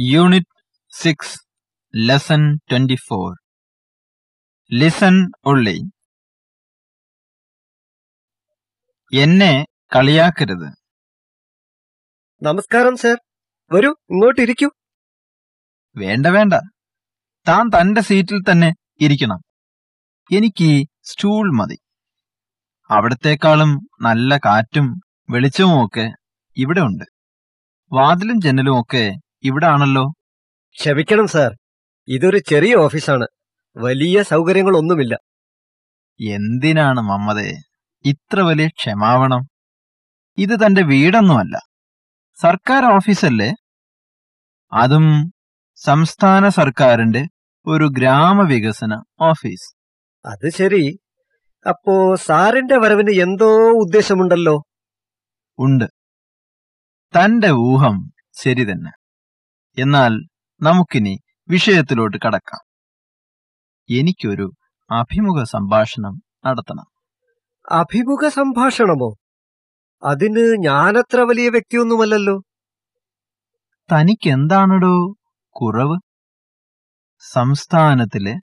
Unit six lesson twenty four listen ഉള്ളി എന്നെ കളിയാക്കരുത്. നമസ്കാരം സർ വരൂ ഇങ്ങോട്ടിരിക്കൂ. വേണ്ട വേണ്ട. താൻ തന്റെ സീറ്റിൽ തന്നെ ഇരിക്കണം. എനിക്ക് സ്റ്റൂൾ മതി. അവിടത്തെക്കാളും നല്ല കാറ്റും വെളിച്ചവും ഒക്കെ ഇവിടെ ഉണ്ട്. വാതിലും ജനലും ഒക്കെ ഇവിടെ ആണല്ലോ? ക്ഷമിക്കണം സാർ. ഇതൊരു ചെറിയ ഓഫീസാണ്. വലിയ സൗകര്യങ്ങളൊന്നുമില്ല. എന്തിനാണ് മമ്മതേ ഇത്ര വലിയ ക്ഷമാവണം ഇത് തന്റെ വീടൊന്നുമല്ല. സർക്കാർ ഓഫീസല്ലേ? അതും സംസ്ഥാന സർക്കാരിന്റെ ഒരു ഗ്രാമവികസന ഓഫീസ്. അത് ശരി. അപ്പോ സാറിന്റെ വരവിന് എന്തോ ഉദ്ദേശമുണ്ടല്ലോ? ഉണ്ട്. തന്റെ ഊഹം ശരി തന്നെ. എന്നാൽ നമുക്കിനി വിഷയത്തിലോട്ട് കടക്കാം. എനിക്കൊരു അഭിമുഖ സംഭാഷണം നടത്തണം. അഭിമുഖ സംഭാഷണമോ? അതിന് ഞാനത്ര വലിയ വ്യക്തിയൊന്നുമല്ലല്ലോ. തനിക്കെന്താണടോ കുറവ്? സംസ്ഥാനത്തിലെ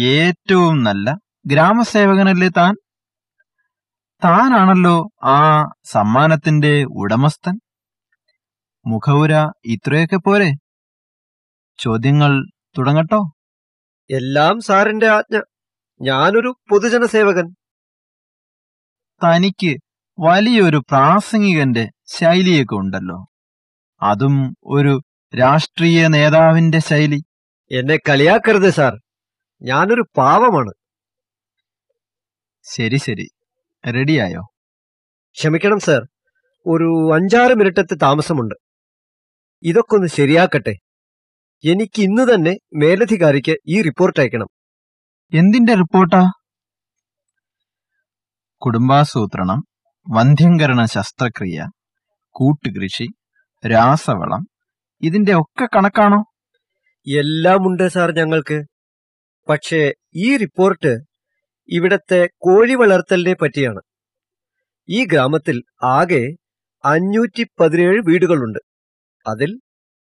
ഏറ്റവും നല്ല ഗ്രാമസേവകനല്ലേ താൻ? താനാണല്ലോ ആ സമ്മാനത്തിന്റെ ഉടമസ്ഥൻ? മുഖവുര ഇത്രയൊക്കെ പോരെ? ചോദ്യങ്ങൾ തുടങ്ങട്ടോ? എല്ലാം സാറിന്റെ ആജ്ഞ. ഞാനൊരു പൊതുജനസേവകൻ തനിക്ക് വലിയൊരു പ്രാസംഗികന്റെ ശൈലിയൊക്കെ ഉണ്ടല്ലോ. അതും ഒരു രാഷ്ട്രീയ നേതാവിന്റെ ശൈലി. എന്നെ കളിയാക്കരുത് സാർ. ഞാനൊരു പാവമാണ്. ശരി ശരി. റെഡിയായോ? ക്ഷമിക്കണം സർ. ഒരു അഞ്ചാറ് മിനിറ്റത്തെ താമസമുണ്ട്. ഇതൊക്കെ ഒന്ന് ശരിയാക്കട്ടെ. എനിക്ക് ഇന്ന് തന്നെ മേലധികാരിക്ക് ഈ റിപ്പോർട്ട് അയക്കണം. എന്തിന്റെ റിപ്പോർട്ടാ? കുടുംബാസൂത്രണം വന്ധ്യംകരണ ശസ്ത്രക്രിയ കൂട്ടുകൃഷി രാസവളം ഇതിന്റെ ഒക്കെ കണക്കാണോ? എല്ലാമുണ്ട് സാർ ഞങ്ങൾക്ക്. പക്ഷേ ഈ റിപ്പോർട്ട് ഇവിടത്തെ കോഴി വളർത്തലിനെ പറ്റിയാണ്. ഈ ഗ്രാമത്തിൽ ആകെ അഞ്ഞൂറ്റി പതിനേഴ് വീടുകളുണ്ട്. അതിൽ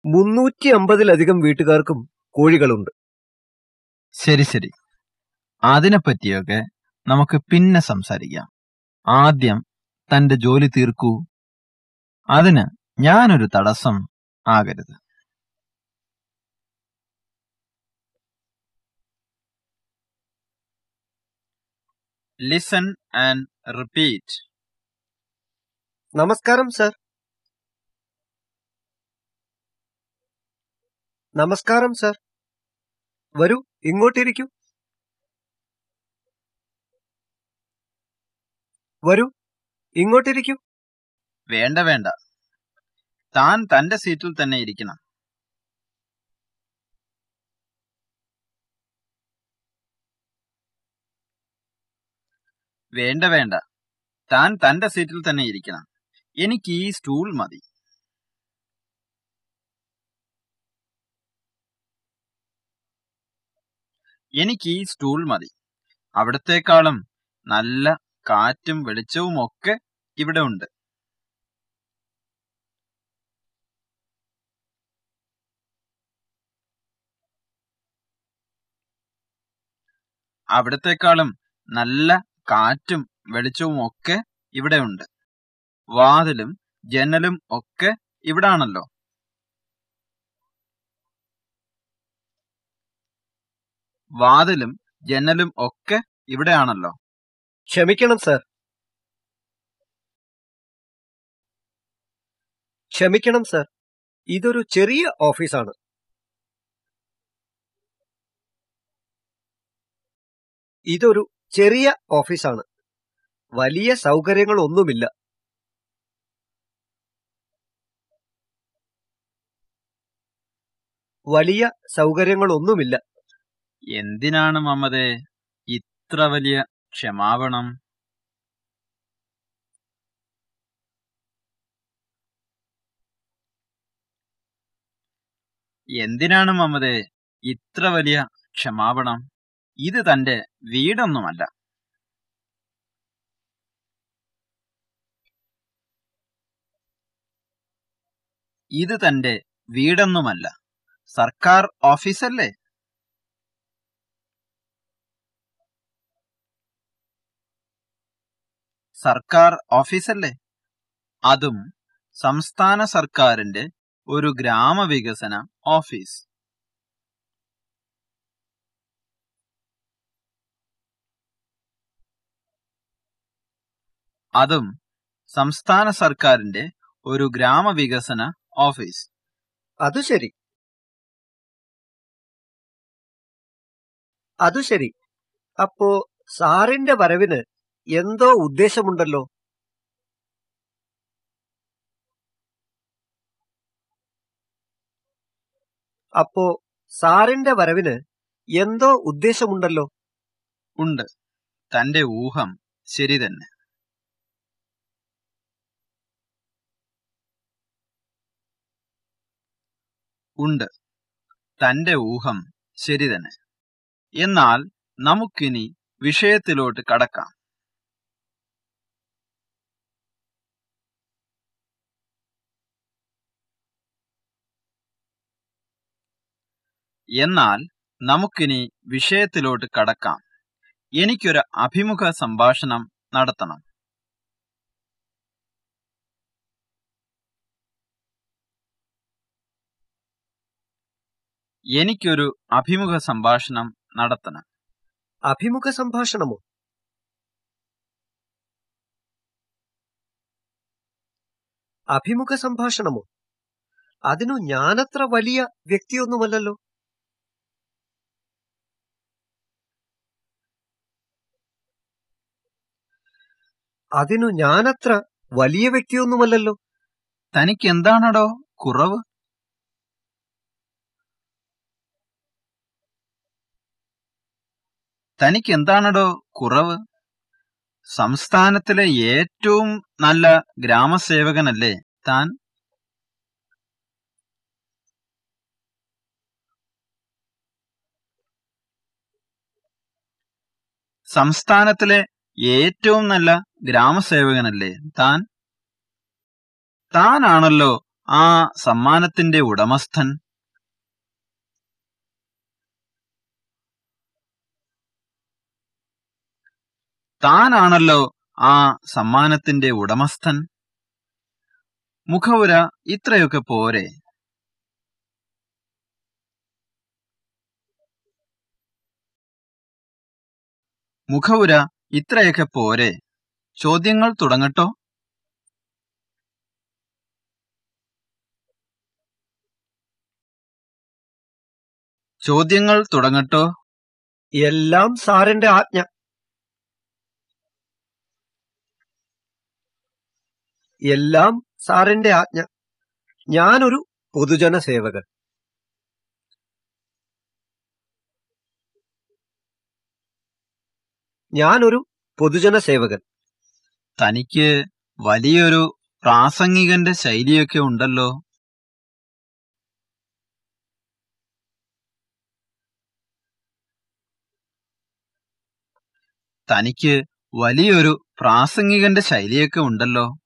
മുന്നൂറ്റി അമ്പതിലധികം വീട്ടുകാർക്കും കോഴികളുണ്ട്. ശരി ശരി. അതിനെപ്പറ്റിയൊക്കെ നമുക്ക് പിന്നെ സംസാരിക്കാം. ആദ്യം തന്റെ ജോലി തീർക്കൂ. അതിന് ഞാനൊരു തടസ്സം ആകരുത്. ലിസൺ ആൻഡ് റിപ്പീറ്റ് നമസ്കാരം സർ. നമസ്കാരം സർ. വരൂ ഇങ്ങോട്ടിരിക്കൂ. വരൂ ഇങ്ങോട്ടിരിക്കൂ. വേണ്ട വേണ്ട. താൻ തന്റെ സീറ്റിൽ തന്നെ ഇരിക്കണം. വേണ്ട വേണ്ട. താൻ തന്റെ സീറ്റിൽ തന്നെ ഇരിക്കണം. എനിക്ക് ഈ സ്റ്റൂൾ മതി. എനിക്ക് ഈ സ്റ്റൂൾ മതി. അവിടത്തേക്കാളും നല്ല കാറ്റും വെളിച്ചവും ഒക്കെ ഇവിടെ ഉണ്ട്. അവിടത്തേക്കാളും നല്ല കാറ്റും വെളിച്ചവും ഒക്കെ ഇവിടെ ഉണ്ട്. വാതിലും ജനലും ഒക്കെ ഇവിടാണല്ലോ. വാതിലും ജനലും ഒക്കെ ഇവിടെയാണല്ലോ. ക്ഷമിക്കണം സർ. ക്ഷമിക്കണം സർ. ഇതൊരു ചെറിയ ഓഫീസാണ്. ഇതൊരു ചെറിയ ഓഫീസാണ്. വലിയ സൗകര്യങ്ങളൊന്നുമില്ല. വലിയ സൗകര്യങ്ങളൊന്നുമില്ല. എന്തിനാണ് മമതേ ഇത്ര വലിയ ക്ഷമാപണം? എന്തിനാണ് മമതേ ഇത്ര വലിയ ക്ഷമാപണം? ഇത് തന്റെ വീടൊന്നുമല്ല. ഇത് തന്റെ വീടൊന്നുമല്ല. സർക്കാർ ഓഫീസല്ലേ? സർക്കാർ ഓഫീസല്ലേ? അതും സംസ്ഥാന സർക്കാരിന്റെ ഒരു ഗ്രാമവികസന ഓഫീസ്. അതും സംസ്ഥാന സർക്കാരിന്റെ ഒരു ഗ്രാമവികസന ഓഫീസ്. അത് ശരി. അത് ശരി. അപ്പോ സാറിന്റെ വരവിന് എന്തോ ഉദ്ദേശമുണ്ടല്ലോ? അപ്പോ സാറിന്റെ വരവിന് എന്തോ ഉദ്ദേശമുണ്ടല്ലോ? ഉണ്ട്. തന്റെ ഊഹം ശരി തന്നെ. ഉണ്ട്. തന്റെ ഊഹം ശരി തന്നെ. എന്നാൽ നമുക്കിനി വിഷയത്തിലോട്ട് കടക്കാം. എന്നാൽ നമുക്കിനി വിഷയത്തിലോട്ട് കടക്കാം. എനിക്കൊരു അഭിമുഖ സംഭാഷണം നടത്തണം. എനിക്കൊരു അഭിമുഖ സംഭാഷണം നടത്തണം. അഭിമുഖ സംഭാഷണമോ? അഭിമുഖ സംഭാഷണമോ? അതിനു ഞാനത്ര വലിയ വ്യക്തിയൊന്നുമല്ലല്ലോ. അതിനു ഞാനത്ര വലിയ വ്യക്തിയൊന്നുമല്ലല്ലോ. തനിക്ക് എന്താണടോ കുറവ്? തനിക്ക് എന്താണടോ കുറവ്? സംസ്ഥാനത്തിലെ ഏറ്റവും നല്ല ഗ്രാമസേവകനല്ലേ താൻ? സംസ്ഥാനത്തിലെ ഏറ്റവും നല്ല ഗ്രാമസേവകനല്ലേ താൻ? താനാണല്ലോ ആ സമ്മാനത്തിന്റെ ഉടമസ്ഥൻ. താനാണല്ലോ ആ സമ്മാനത്തിന്റെ ഉടമസ്ഥൻ? മുഖവുര ഇത്രയൊക്കെ പോരെ. മുഖവുര ഇത്രയൊക്കെ പോരെ. ചോദ്യങ്ങൾ തുടങ്ങട്ടോ. ചോദ്യങ്ങൾ തുടങ്ങട്ടോ. എല്ലാം സാറിന്റെ ആജ്ഞ. എല്ലാം സാറിന്റെ ആജ്ഞ. ഞാനൊരു പൊതുജന സേവകൻ. ഞാനൊരു പൊതുജന സേവകൻ. തനിക്ക് വലിയൊരു പ്രാസംഗികന്റെ ശൈലിയൊക്കെ ഉണ്ടല്ലോ. തനിക്ക് വലിയൊരു പ്രാസംഗികന്റെ ശൈലിയൊക്കെ ഉണ്ടല്ലോ.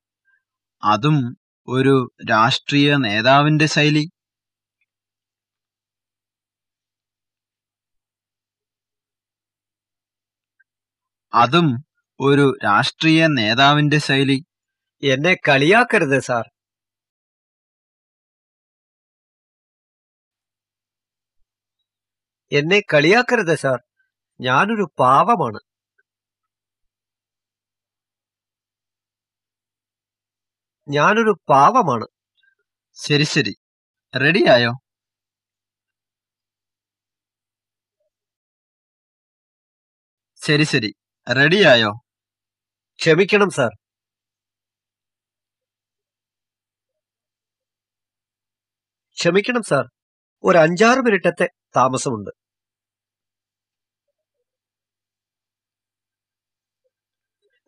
അതും ഒരു രാഷ്ട്രീയ നേതാവിന്റെ ശൈലി. അതും ഒരു രാഷ്ട്രീയ നേതാവിന്റെ ശൈലി. എന്നെ കളിയാക്കരുത് സാർ. എന്നെ കളിയാക്കരുത് സാർ. ഞാനൊരു പാവമാണ്. ഞാനൊരു പാവമാണ്. ശരി ശരി. റെഡിയായോ ശരി ശരി. റെഡിയായോ ക്ഷമിക്കണം സാർ ക്ഷമിക്കണം സാർ ഒരു അഞ്ചാറ് മിനിറ്റത്തെ താമസമുണ്ട്.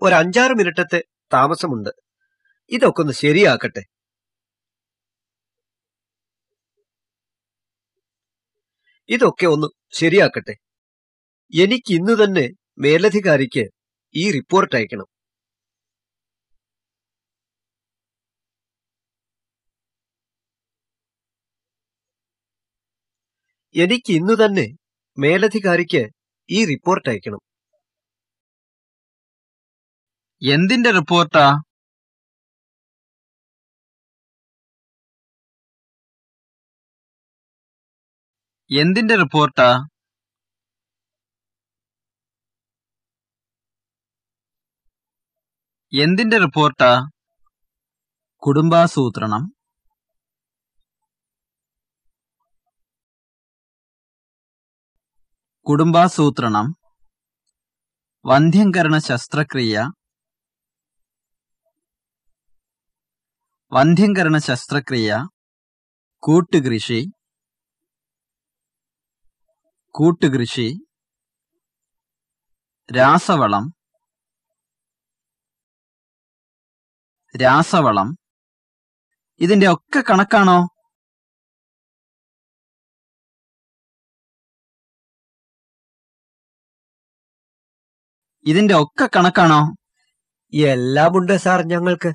ഒരു അഞ്ചാറ് മിനിറ്റത്തെ താമസമുണ്ട്. ഇതൊക്കെ ഒന്ന് ശരിയാക്കട്ടെ. ഇതൊക്കെ ഒന്ന് ശരിയാക്കട്ടെ. എനിക്ക് ഇന്ന് തന്നെ മേലധികാരിക്ക് ഈ റിപ്പോർട്ട് അയക്കണം. എനിക്ക് ഇന്ന് തന്നെ മേലധികാരിക്ക് ഈ റിപ്പോർട്ട് അയക്കണം. എന്തിന്റെ റിപ്പോർട്ടാ എന്തിന്റെ റിപ്പോർട്ടാ? എന്തിന്റെ റിപ്പോർട്ടാ? കുടുംബാസൂത്രണം. കുടുംബാസൂത്രണം. വന്ധ്യംകരണ ശസ്ത്രക്രിയ. വന്ധ്യംകരണ ശസ്ത്രക്രിയ. കൂട്ടുകൃഷി. കൂട്ടുകൃഷി രാസവളം രാസവളം. ഇതിന്റെ ഒക്കെ കണക്കാണോ? ഇതിന്റെ ഒക്കെ കണക്കാണോ? എല്ലാമുണ്ട് സാർ ഞങ്ങൾക്ക്.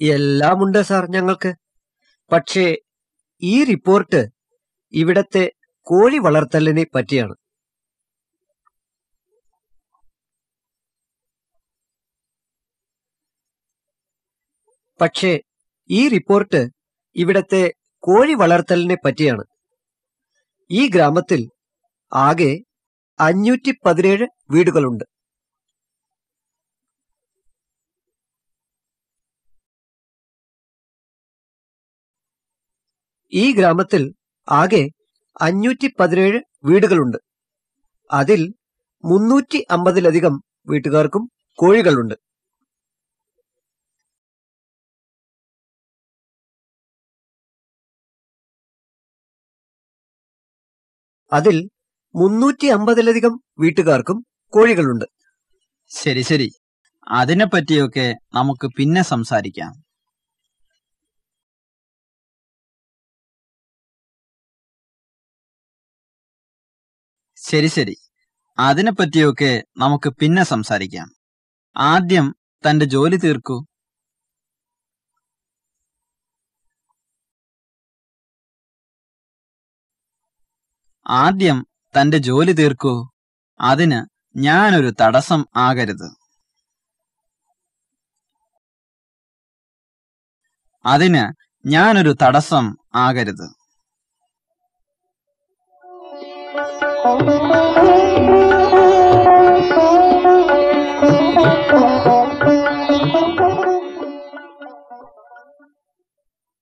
എല്ലാമുണ്ട് സാർ ഞങ്ങൾക്ക്. പക്ഷേ ഈ റിപ്പോർട്ട് ഇവിടത്തെ കോഴി വളർത്തലിനെ പറ്റിയാണ്. പക്ഷേ ഈ റിപ്പോർട്ട് ഇവിടത്തെ കോഴി വളർത്തലിനെ പറ്റിയാണ്. ഈ ഗ്രാമത്തിൽ ആകെ അഞ്ഞൂറ്റി പതിനേഴ് വീടുകളുണ്ട്. ഈ ഗ്രാമത്തിൽ ആകെ അഞ്ഞൂറ്റി പതിനേഴ് വീടുകളുണ്ട്. അതിൽ മുന്നൂറ്റി അമ്പതിലധികം വീട്ടുകാർക്കും കോഴികളുണ്ട്. അതിൽ മുന്നൂറ്റി അമ്പതിലധികം വീട്ടുകാർക്കും കോഴികളുണ്ട്. ശരി ശരി. അതിനെപ്പറ്റിയൊക്കെ നമുക്ക് പിന്നെ സംസാരിക്കാം. ശരി ശരി. അതിനെപ്പറ്റിയൊക്കെ നമുക്ക് പിന്നെ സംസാരിക്കാം. ആദ്യം തന്റെ ജോലി തീർക്കൂ. ആദ്യം തന്റെ ജോലി തീർക്കൂ. അതിന് ഞാനൊരു തടസ്സം ആകരുത്. അതിന് ഞാനൊരു തടസ്സം ആകരുത്. Thank you.